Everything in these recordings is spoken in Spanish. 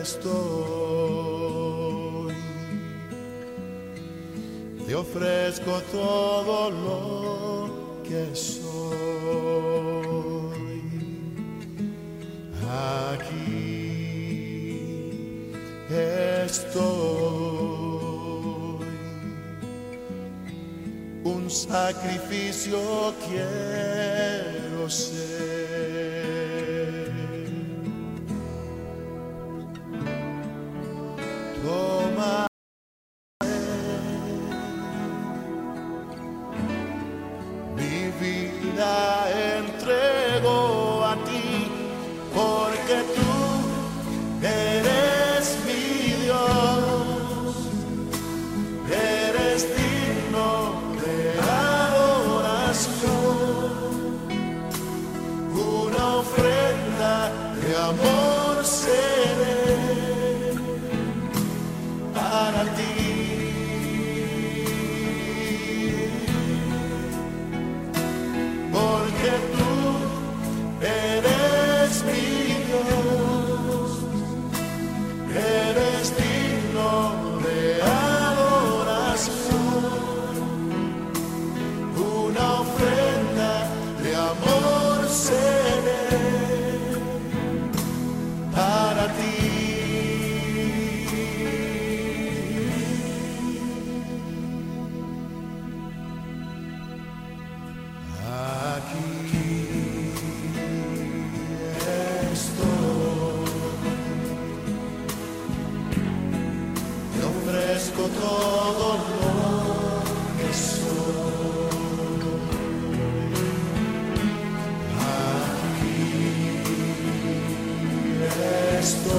estoy. Te ofrezco todo lo que soy. Aquí estoy. Un sacrificio quiero ser. Vida entrego a ti, porque tú eres mi Dios, eres digno de adoración, una ofrenda de amor seré para ti. Ofrezco todo lo que soy. Aquí estoy.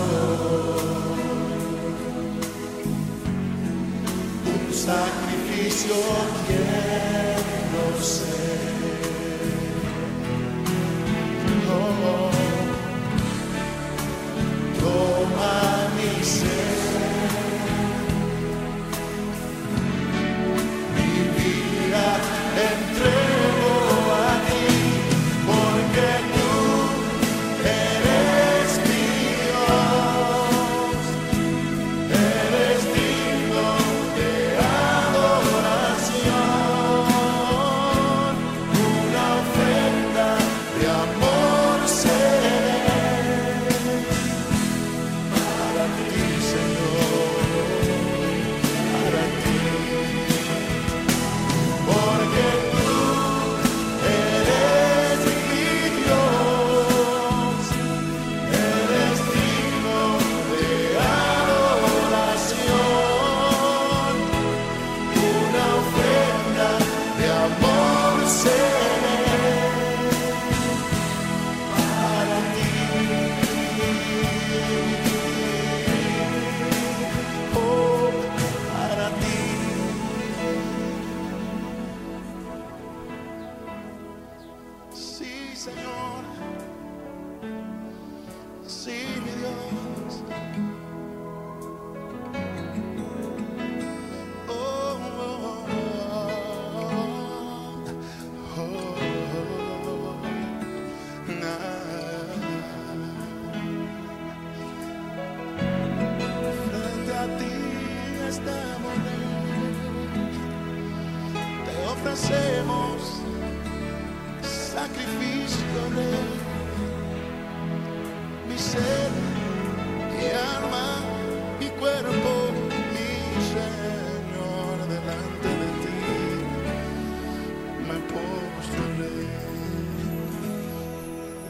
Un sacrificio quiero ser. Oh, ofrecemos sacrificio de mi ser, mi alma, mi cuerpo.